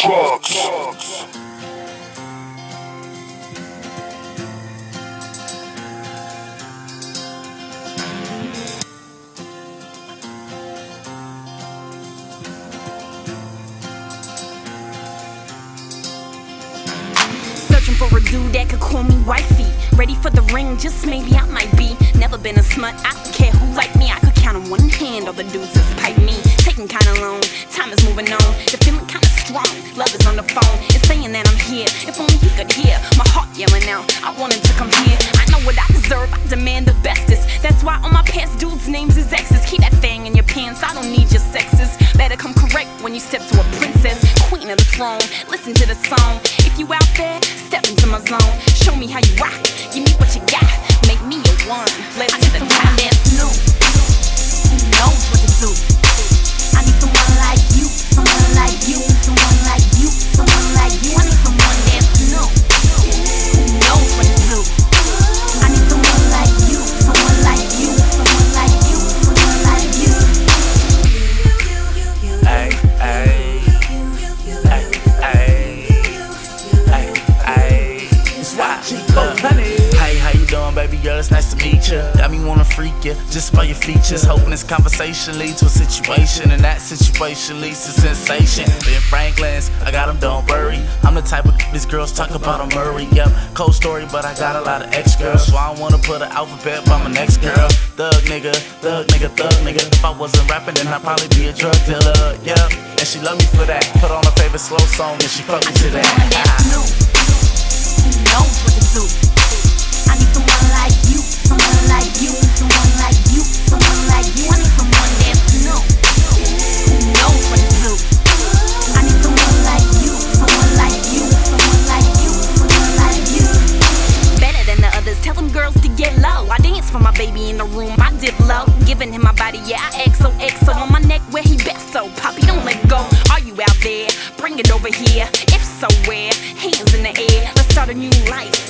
drugs. Searching for a dude that could call me wifey. Ready for the ring, just maybe I might be. Never been a smut, I don't care who like me. I could count on one hand all the dudes that's pipe me. That I'm here. If only he could hear my heart yelling out. I want him to come here. I know what I deserve, I demand the bestest. That's why all my past dudes' names is exes. Keep that thing in your pants, I don't need your sexes. Better come correct when you step to a princess, queen of the throne. Listen to the song. If you out there, step into my zone. Show me how you rock. Me you just by your features. Hoping this conversation leads to a situation, and that situation leads to sensation. Ben Franklin's, I got 'em, don't worry. I'm the type of these girls talk about a Murray. Yep, cold story, but I got a lot of ex girls, so I don't wanna put an alphabet by my next girl. Thug nigga, thug nigga, thug nigga. If I wasn't rapping, then I'd probably be a drug dealer. Yep, and she love me for that. Put on her favorite slow song, and she fuck me to that. Ah. giving him my body, yeah, I XOXO on my neck where he bet so. Poppy, don't let go. Are you out there? Bring it over here. If so, where? Hands in the air. Let's start a new life.